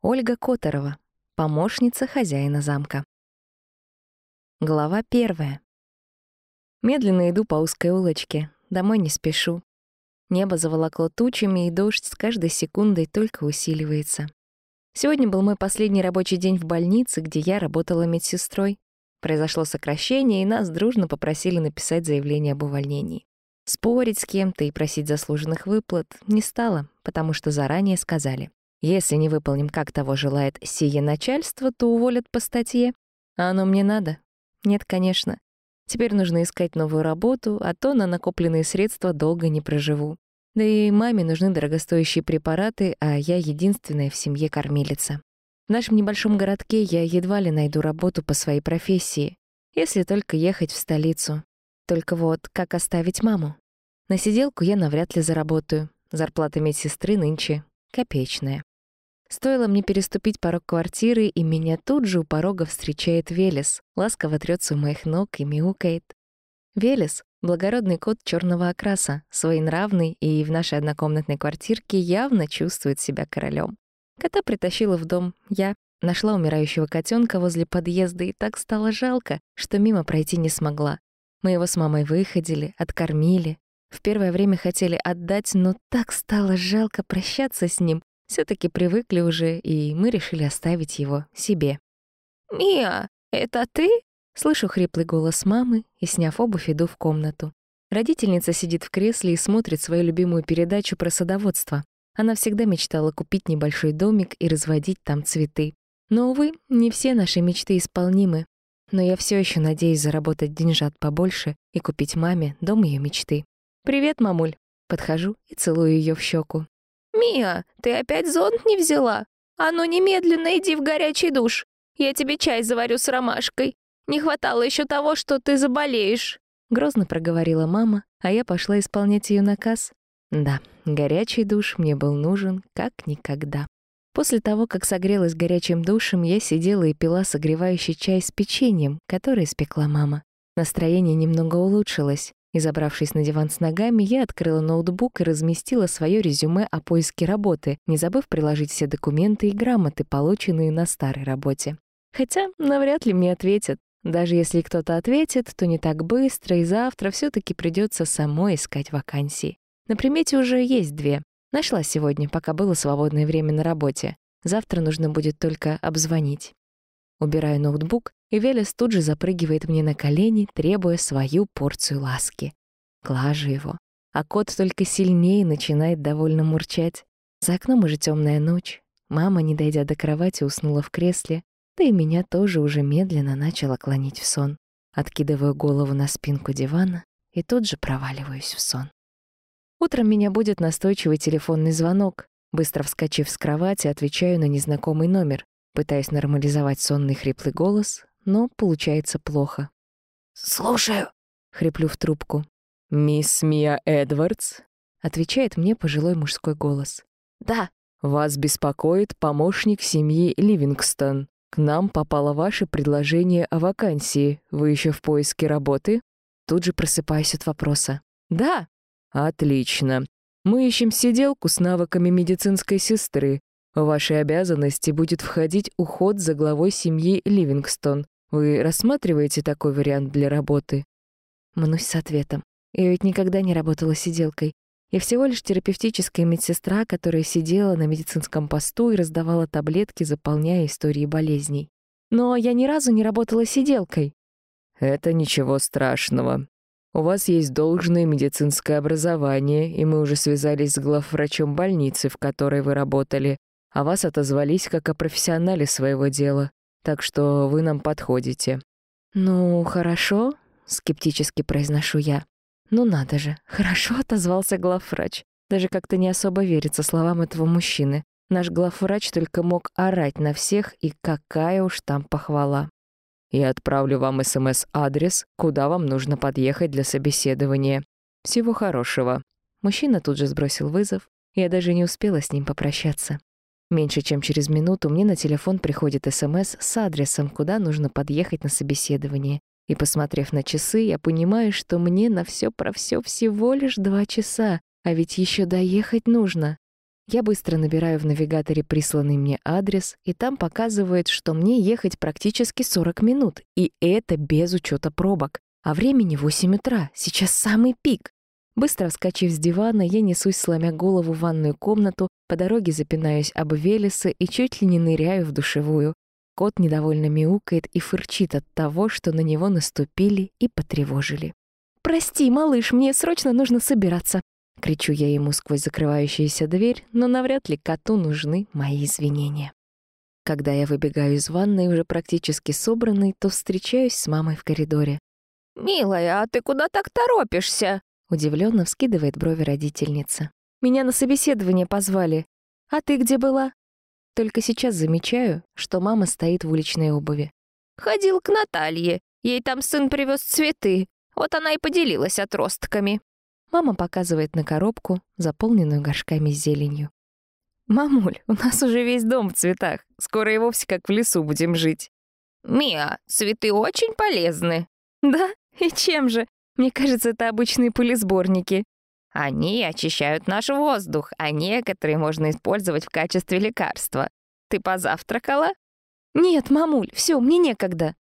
Ольга Которова, помощница хозяина замка. Глава первая. Медленно иду по узкой улочке, домой не спешу. Небо заволокло тучами, и дождь с каждой секундой только усиливается. Сегодня был мой последний рабочий день в больнице, где я работала медсестрой. Произошло сокращение, и нас дружно попросили написать заявление об увольнении. Спорить с кем-то и просить заслуженных выплат не стало, потому что заранее сказали. Если не выполним, как того желает сие начальство, то уволят по статье. А оно мне надо? Нет, конечно. Теперь нужно искать новую работу, а то на накопленные средства долго не проживу. Да и маме нужны дорогостоящие препараты, а я единственная в семье кормилица. В нашем небольшом городке я едва ли найду работу по своей профессии, если только ехать в столицу. Только вот как оставить маму? На сиделку я навряд ли заработаю. Зарплата медсестры нынче копеечная. Стоило мне переступить порог квартиры, и меня тут же у порога встречает Велес, ласково трется у моих ног и мяукает. Велес — благородный кот черного окраса, своенравный и в нашей однокомнатной квартирке явно чувствует себя королем. Кота притащила в дом я, нашла умирающего котенка возле подъезда, и так стало жалко, что мимо пройти не смогла. Мы его с мамой выходили, откормили. В первое время хотели отдать, но так стало жалко прощаться с ним, все таки привыкли уже, и мы решили оставить его себе. «Мия, это ты?» Слышу хриплый голос мамы и, сняв обувь, иду в комнату. Родительница сидит в кресле и смотрит свою любимую передачу про садоводство. Она всегда мечтала купить небольшой домик и разводить там цветы. Но, увы, не все наши мечты исполнимы. Но я все еще надеюсь заработать деньжат побольше и купить маме дом ее мечты. «Привет, мамуль!» Подхожу и целую ее в щеку. «Мия, ты опять зонт не взяла? А ну немедленно иди в горячий душ. Я тебе чай заварю с ромашкой. Не хватало еще того, что ты заболеешь». Грозно проговорила мама, а я пошла исполнять ее наказ. Да, горячий душ мне был нужен как никогда. После того, как согрелась горячим душем, я сидела и пила согревающий чай с печеньем, который испекла мама. Настроение немного улучшилось. И забравшись на диван с ногами, я открыла ноутбук и разместила свое резюме о поиске работы, не забыв приложить все документы и грамоты, полученные на старой работе. Хотя навряд ли мне ответят. Даже если кто-то ответит, то не так быстро, и завтра все таки придется самой искать вакансии. На примете уже есть две. Нашла сегодня, пока было свободное время на работе. Завтра нужно будет только обзвонить. Убираю ноутбук, и Велес тут же запрыгивает мне на колени, требуя свою порцию ласки. Глажу его, а кот только сильнее начинает довольно мурчать. За окном уже темная ночь. Мама, не дойдя до кровати, уснула в кресле, да и меня тоже уже медленно начала клонить в сон. Откидываю голову на спинку дивана и тут же проваливаюсь в сон. Утром меня будет настойчивый телефонный звонок. Быстро вскочив с кровати, отвечаю на незнакомый номер, пытаясь нормализовать сонный хриплый голос, но получается плохо. «Слушаю», — хриплю в трубку. «Мисс Мия Эдвардс?» — отвечает мне пожилой мужской голос. «Да». «Вас беспокоит помощник семьи Ливингстон. К нам попало ваше предложение о вакансии. Вы еще в поиске работы?» Тут же просыпаюсь от вопроса. «Да». «Отлично. Мы ищем сиделку с навыками медицинской сестры. В ваши обязанности будет входить уход за главой семьи Ливингстон. Вы рассматриваете такой вариант для работы?» Мнусь с ответом. Я ведь никогда не работала сиделкой. Я всего лишь терапевтическая медсестра, которая сидела на медицинском посту и раздавала таблетки, заполняя истории болезней. Но я ни разу не работала сиделкой. Это ничего страшного. У вас есть должное медицинское образование, и мы уже связались с главврачом больницы, в которой вы работали, а вас отозвались как о профессионале своего дела, так что вы нам подходите». «Ну, хорошо», — скептически произношу я. Ну надо же, хорошо отозвался главврач. Даже как-то не особо верится словам этого мужчины. Наш главврач только мог орать на всех, и какая уж там похвала. Я отправлю вам СМС-адрес, куда вам нужно подъехать для собеседования. Всего хорошего». Мужчина тут же сбросил вызов. Я даже не успела с ним попрощаться. Меньше чем через минуту мне на телефон приходит СМС с адресом, куда нужно подъехать на собеседование. И, посмотрев на часы, я понимаю, что мне на все про все всего лишь два часа, а ведь еще доехать нужно. Я быстро набираю в навигаторе присланный мне адрес, и там показывает, что мне ехать практически 40 минут, и это без учета пробок. А времени 8 утра, сейчас самый пик. Быстро вскочив с дивана, я несусь, сломя голову в ванную комнату, по дороге запинаюсь об Велеса и чуть ли не ныряю в душевую. Кот недовольно мяукает и фырчит от того, что на него наступили и потревожили. «Прости, малыш, мне срочно нужно собираться!» Кричу я ему сквозь закрывающуюся дверь, но навряд ли коту нужны мои извинения. Когда я выбегаю из ванной, уже практически собранный, то встречаюсь с мамой в коридоре. «Милая, а ты куда так торопишься?» Удивленно вскидывает брови родительница. «Меня на собеседование позвали. А ты где была?» Только сейчас замечаю, что мама стоит в уличной обуви. «Ходил к Наталье. Ей там сын привез цветы. Вот она и поделилась отростками». Мама показывает на коробку, заполненную горшками с зеленью. «Мамуль, у нас уже весь дом в цветах. Скоро и вовсе как в лесу будем жить». «Миа, цветы очень полезны». «Да? И чем же? Мне кажется, это обычные пылесборники. Они очищают наш воздух, а некоторые можно использовать в качестве лекарства. Ты позавтракала? Нет, мамуль, все, мне некогда.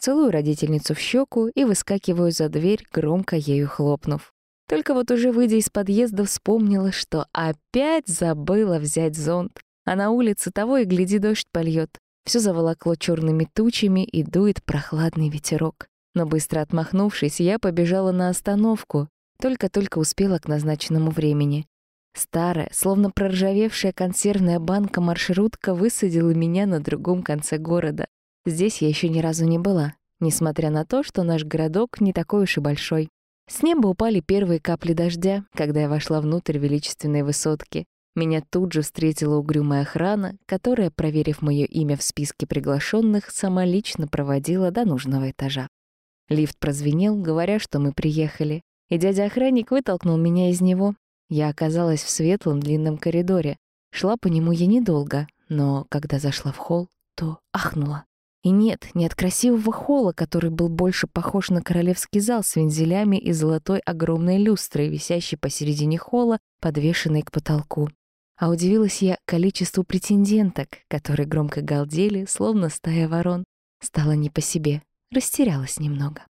Целую родительницу в щеку и выскакиваю за дверь, громко ею хлопнув. Только вот уже выйдя из подъезда, вспомнила, что опять забыла взять зонт. А на улице того и гляди, дождь польет. Все заволокло черными тучами и дует прохладный ветерок. Но быстро отмахнувшись, я побежала на остановку, только-только успела к назначенному времени. Старая, словно проржавевшая консервная банка маршрутка высадила меня на другом конце города. Здесь я еще ни разу не была, несмотря на то, что наш городок не такой уж и большой. С неба упали первые капли дождя, когда я вошла внутрь величественной высотки. Меня тут же встретила угрюмая охрана, которая, проверив мое имя в списке приглашенных, сама лично проводила до нужного этажа. Лифт прозвенел, говоря, что мы приехали, и дядя-охранник вытолкнул меня из него. Я оказалась в светлом длинном коридоре. Шла по нему я недолго, но когда зашла в холл, то ахнула. И нет, не от красивого холла, который был больше похож на королевский зал с вензелями и золотой огромной люстрой, висящей посередине холла, подвешенной к потолку. А удивилась я количеству претенденток, которые громко галдели, словно стая ворон. Стало не по себе растерялась немного.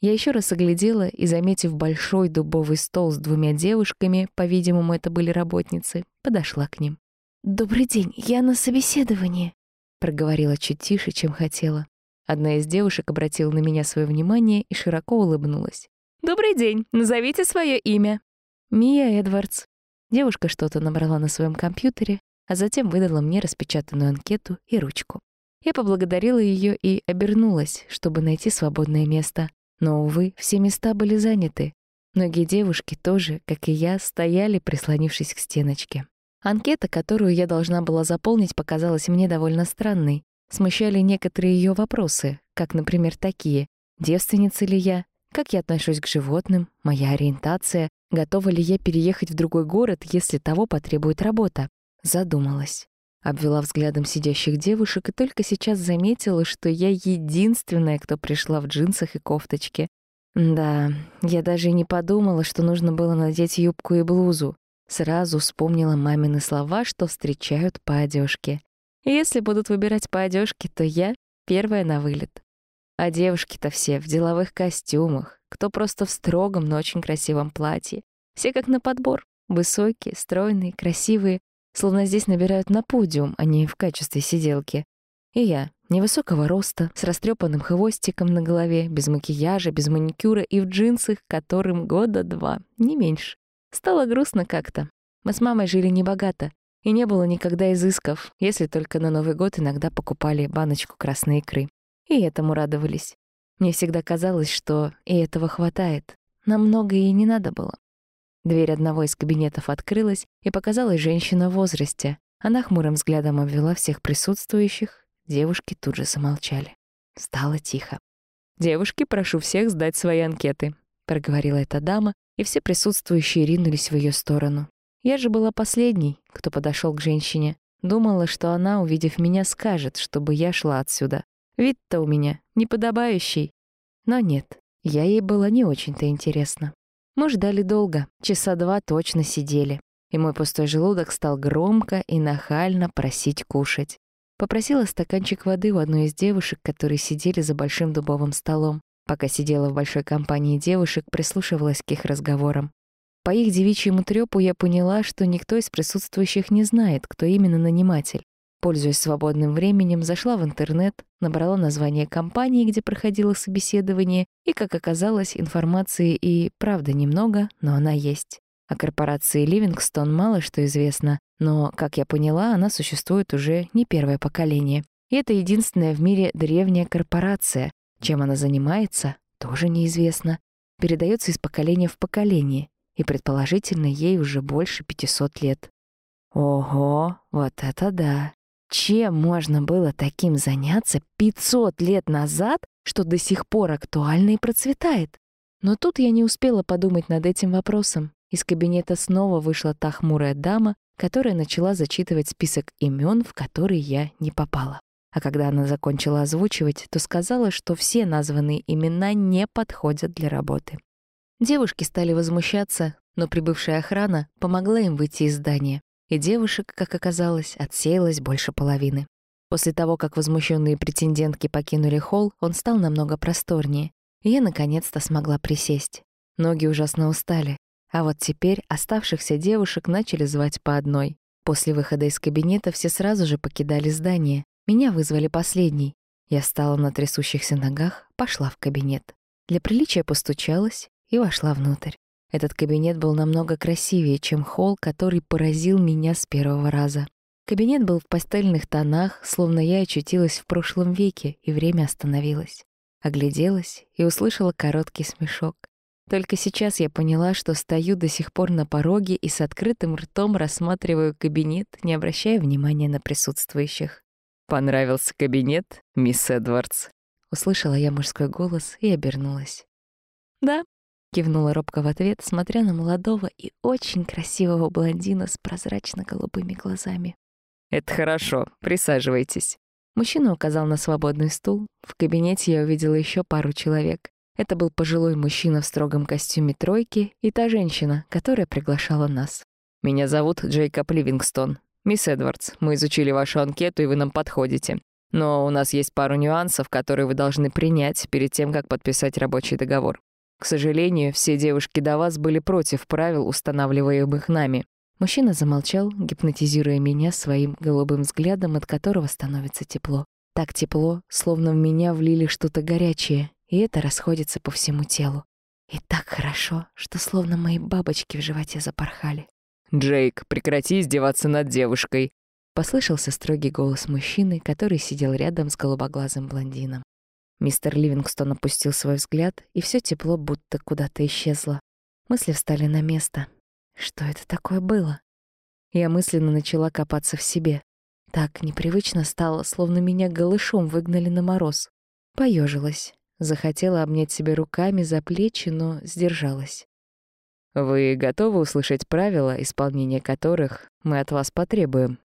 Я еще раз оглядела и, заметив большой дубовый стол с двумя девушками, по-видимому, это были работницы, подошла к ним. «Добрый день, я на собеседовании», — проговорила чуть тише, чем хотела. Одна из девушек обратила на меня свое внимание и широко улыбнулась. «Добрый день, назовите свое имя». «Мия Эдвардс». Девушка что-то набрала на своем компьютере, а затем выдала мне распечатанную анкету и ручку. Я поблагодарила ее и обернулась, чтобы найти свободное место. Но, увы, все места были заняты. Многие девушки тоже, как и я, стояли, прислонившись к стеночке. Анкета, которую я должна была заполнить, показалась мне довольно странной. Смущали некоторые ее вопросы, как, например, такие. Девственница ли я? Как я отношусь к животным? Моя ориентация? Готова ли я переехать в другой город, если того потребует работа? Задумалась. Обвела взглядом сидящих девушек и только сейчас заметила, что я единственная, кто пришла в джинсах и кофточке. Да, я даже и не подумала, что нужно было надеть юбку и блузу. Сразу вспомнила мамины слова, что встречают по одежке. Если будут выбирать по одежке, то я первая на вылет. А девушки-то все в деловых костюмах, кто просто в строгом, но очень красивом платье. Все как на подбор. Высокие, стройные, красивые, Словно здесь набирают на подиум, а не в качестве сиделки. И я, невысокого роста, с растрепанным хвостиком на голове, без макияжа, без маникюра и в джинсах, которым года два, не меньше. Стало грустно как-то. Мы с мамой жили небогато, и не было никогда изысков, если только на Новый год иногда покупали баночку красной икры. И этому радовались. Мне всегда казалось, что и этого хватает. Нам многое и не надо было. Дверь одного из кабинетов открылась, и показалась женщина в возрасте. Она хмурым взглядом обвела всех присутствующих. Девушки тут же замолчали. Стало тихо. «Девушки, прошу всех сдать свои анкеты», — проговорила эта дама, и все присутствующие ринулись в ее сторону. Я же была последней, кто подошел к женщине. Думала, что она, увидев меня, скажет, чтобы я шла отсюда. Вид-то у меня неподобающий. Но нет, я ей была не очень-то интересна. Мы ждали долго, часа два точно сидели. и мой пустой желудок стал громко и нахально просить кушать. Попросила стаканчик воды у одной из девушек, которые сидели за большим дубовым столом. Пока сидела в большой компании девушек, прислушивалась к их разговорам. По их девичьему трёпу я поняла, что никто из присутствующих не знает, кто именно наниматель. Пользуясь свободным временем, зашла в интернет, набрала название компании, где проходило собеседование, и, как оказалось, информации и правда немного, но она есть. О корпорации Ливингстон мало что известно, но, как я поняла, она существует уже не первое поколение. И это единственная в мире древняя корпорация. Чем она занимается, тоже неизвестно. Передается из поколения в поколение, и, предположительно, ей уже больше 500 лет. Ого, вот это да! Чем можно было таким заняться 500 лет назад, что до сих пор актуально и процветает? Но тут я не успела подумать над этим вопросом. Из кабинета снова вышла та хмурая дама, которая начала зачитывать список имен, в которые я не попала. А когда она закончила озвучивать, то сказала, что все названные имена не подходят для работы. Девушки стали возмущаться, но прибывшая охрана помогла им выйти из здания и девушек, как оказалось, отсеялось больше половины. После того, как возмущенные претендентки покинули холл, он стал намного просторнее, и я наконец-то смогла присесть. Ноги ужасно устали, а вот теперь оставшихся девушек начали звать по одной. После выхода из кабинета все сразу же покидали здание. Меня вызвали последней. Я встала на трясущихся ногах, пошла в кабинет. Для приличия постучалась и вошла внутрь. Этот кабинет был намного красивее, чем холл, который поразил меня с первого раза. Кабинет был в пастельных тонах, словно я очутилась в прошлом веке, и время остановилось. Огляделась и услышала короткий смешок. Только сейчас я поняла, что стою до сих пор на пороге и с открытым ртом рассматриваю кабинет, не обращая внимания на присутствующих. «Понравился кабинет, мисс Эдвардс?» Услышала я мужской голос и обернулась. «Да», Кивнула робко в ответ, смотря на молодого и очень красивого блондина с прозрачно-голубыми глазами. «Это хорошо. Присаживайтесь». Мужчина указал на свободный стул. В кабинете я увидела еще пару человек. Это был пожилой мужчина в строгом костюме тройки и та женщина, которая приглашала нас. «Меня зовут Джейкоб Ливингстон. Мисс Эдвардс, мы изучили вашу анкету, и вы нам подходите. Но у нас есть пару нюансов, которые вы должны принять перед тем, как подписать рабочий договор. К сожалению, все девушки до вас были против правил, устанавливаемых нами. Мужчина замолчал, гипнотизируя меня своим голубым взглядом, от которого становится тепло. Так тепло, словно в меня влили что-то горячее, и это расходится по всему телу. И так хорошо, что словно мои бабочки в животе запорхали. «Джейк, прекрати издеваться над девушкой!» Послышался строгий голос мужчины, который сидел рядом с голубоглазым блондином. Мистер Ливингстон опустил свой взгляд, и все тепло будто куда-то исчезло. Мысли встали на место. Что это такое было? Я мысленно начала копаться в себе. Так непривычно стало, словно меня голышом выгнали на мороз. Поежилась. Захотела обнять себя руками за плечи, но сдержалась. «Вы готовы услышать правила, исполнение которых мы от вас потребуем?»